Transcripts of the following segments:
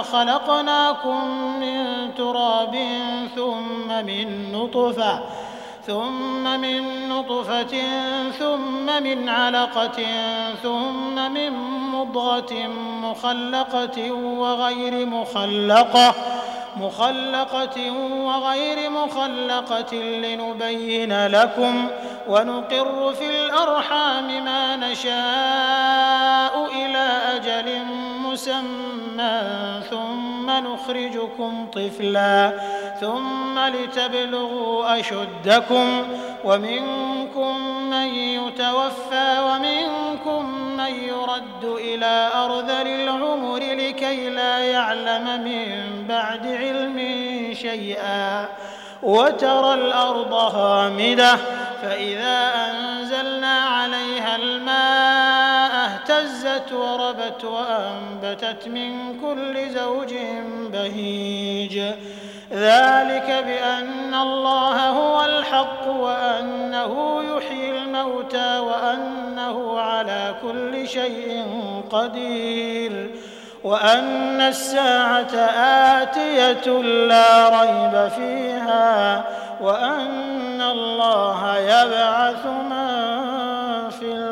خلقناكم من تراب ثم من نطفة ثم من نطفة ثم من علقة ثم من مضغة مخلقة وغير مخلقة مخلقة وغير مخلقة لنبين لكم ونقر في الأرحام ما نشاء إلى أجل مسمى ثم نخرجكم طفلا ثم لتبلغوا أشدكم ومنكم من يتوفى ومنكم من يرد إلى أرذل العمر لكي لا يعلم من بعد علم شيئا وترى الأرض هامدة فإذا أنزلنا اهتزت وربت وأنبتت من كل زوج بهيج. ذلك بأن الله هو الحق وأنه يحيي الموتى وأنه على كل شيء قدير. وأن الساعة آتية لا ريب فيها. وأن الله يبعث من في القبور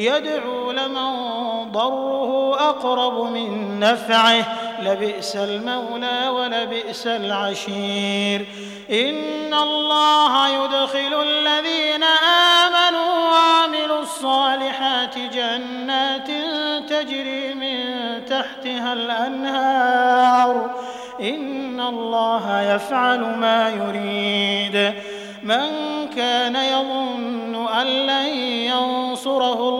يدعو لمن ضره أقرب من نفعه. لبئس المولى ولبئس العشير. إن الله يدخل الذين آمنوا وعملوا الصالحات جنات تجري من تحتها الأنهار. إن الله يفعل ما يريد. من كان يظن أن لن ينصره الله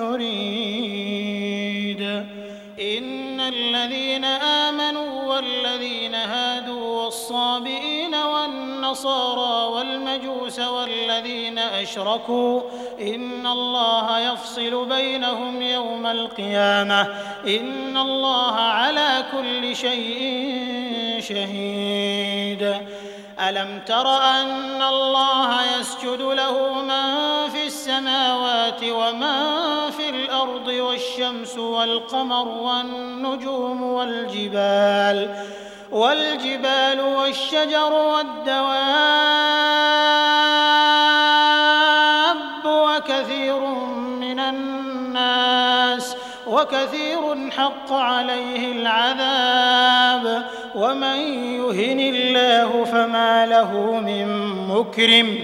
الذين آمنوا والذين هادوا والصابئين والنصارى والمجوس والذين أشركوا إن الله يفصل بينهم يوم القيامة إن الله على كل شيء شهيد ألم تر أن الله يسجد له من السماوات ومن في الأرض والشمس والقمر والنجوم والجبال والجبال والشجر والدواب وكثير من الناس وكثير حق عليه العذاب. ومن يهن الله فما له من مكرم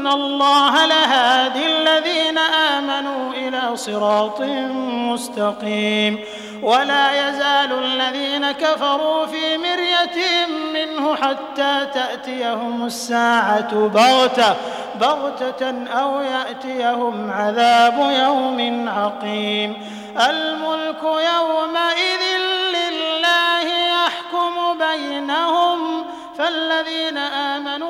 وإن الله لهادي الذين آمنوا إلى صراط مستقيم ولا يزال الذين كفروا في مرية منه حتى تأتيهم الساعة بغتة بغتة أو يأتيهم عذاب يوم عقيم. الملك يومئذ لله يحكم بينهم فالذين آمنوا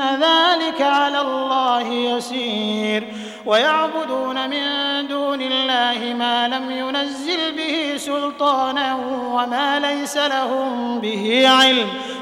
ذلك على الله يسير. ويعبدون من دون الله ما لم ينزل به سلطانا وما ليس لهم به علم.